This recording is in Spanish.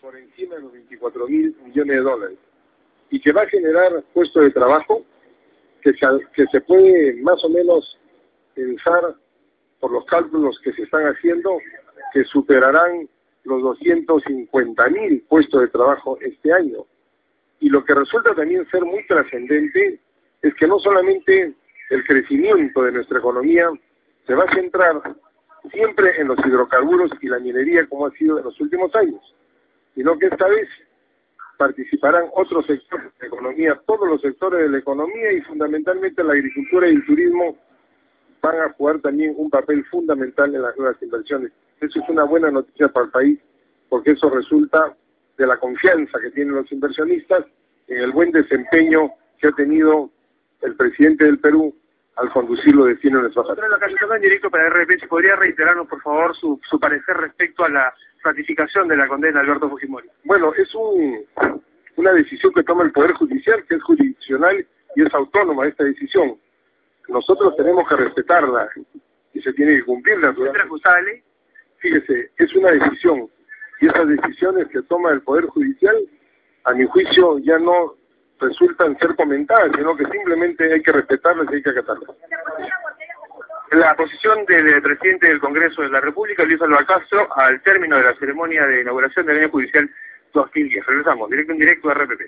por encima de los 24 mil millones de dólares y que va a generar puestos de trabajo que se, puede más o menos pensar por los cálculos que se están haciendo que superarán los 250 mil puestos de trabajo este año. Y lo que resulta también ser muy trascendente es que no solamente el crecimiento de nuestra economía se va a centrar siempre en los hidrocarburos y la minería como ha sido en los últimos años, sino que esta vez participarán otros sectores de la economía, todos los sectores de la economía y fundamentalmente la agricultura y el turismo van a jugar también un papel fundamental en las nuevas inversiones. Eso es una buena noticia para el país porque eso resulta de la confianza que tienen los inversionistas en el buen desempeño que ha tenido el presidente del Perú al conducir los destinos de nuestra patria. para RP, ¿podría reiterarnos, por favor, su, su parecer respecto a la ratificación de la condena de Alberto Fujimori? Bueno, es un, una decisión que toma el Poder Judicial, que es jurisdiccional y es autónoma esta decisión. Nosotros tenemos que respetarla y se tiene que cumplirla. ¿Es Fíjese, es una decisión y esas decisiones que toma el Poder Judicial, a mi juicio, ya no resultan ser comentadas, sino que simplemente hay que respetarlas y hay que acatarlas. La posición del presidente del Congreso de la República, Luis Alba Castro, al término de la ceremonia de inauguración del año judicial 2010. Regresamos, directo en directo a RPP.